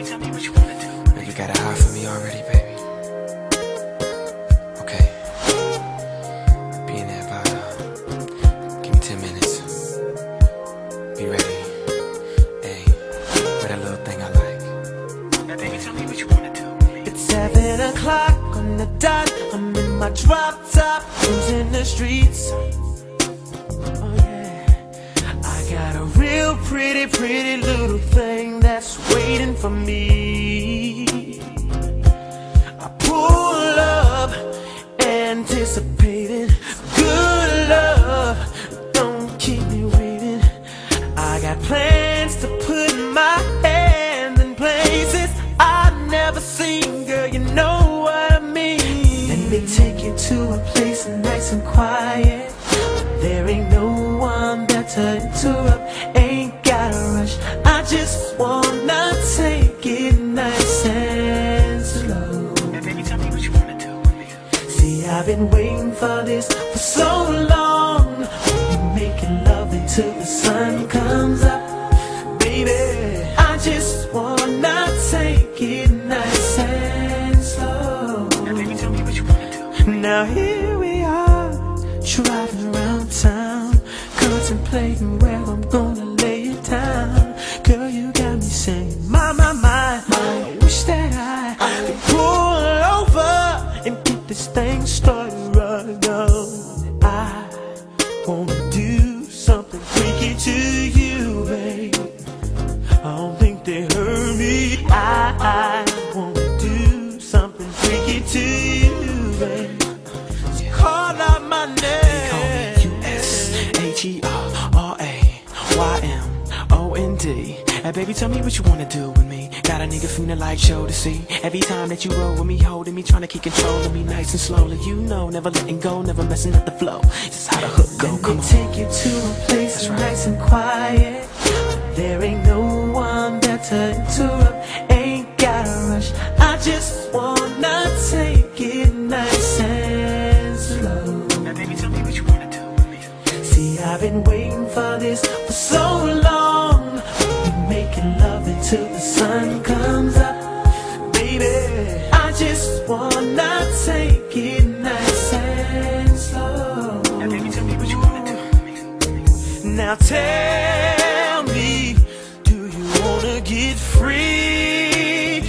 Baby, tell me what you wanna do. Know you got a heart for me already, baby. Okay. Be in there about, give me 10 minutes. Be ready. Hey, wear that little thing I like. Now, baby, tell me what you wanna do. It's seven o'clock on the dot. I'm in my drop top, cruising the streets. Oh yeah, I got a real pretty, pretty little thing that's waiting for me. I pull up, anticipating good love. Don't keep me waiting. I got plans to put my hand in places I've never seen, girl. You know what I mean. Let me take you to a place nice and quiet. There ain't no one there to interrupt. Ain't I've been waiting for this for so long. We making love until the sun comes up, baby. I just wanna take it nice and slow. Now, baby, tell me what you wanna do. Now here we are, driving around town, contemplating where I'm gonna lay it down. Get this thing started right now. I wanna do something freaky to you, babe. I don't think they heard me. I, I wanna do something freaky to you, babe. Call out my Call me name. U-S-H-E-R-R-A-Y-M-O-N-D. Hey, baby, tell me what you wanna do with me. Got a nigga feeling like Jodeci. Every time that you roll with me, holding me, trying to keep control of me nice and slowly. You know, never letting go, never messing up the flow. This is how the hook go. Let Come me on. take you to a place That's right. nice and quiet. There ain't no one there to interrupt. Ain't gotta rush. I just wanna take it nice and slow. Now, baby, tell me what you wanna do with me. See, I've been waiting for this for so long. Making love until the sun comes up, baby. I just wanna take it nice and slow. Now, baby, tell me what you wanna do. Now tell me, do you wanna get free?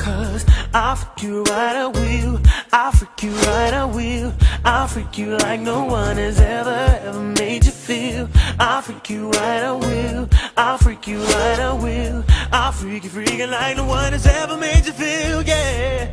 Cause I'll freak you right, I will. I'll freak you right, I will. I'll freak you like no one has ever, ever made you feel. I'll freak you right, I will. I'll freak you right, I will. I'll freak you freaking like no one has ever made you feel, yeah.